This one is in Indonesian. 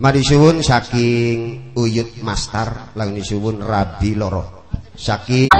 Mari suwun saking Uyut master lang suwun Rabi Loro. Saking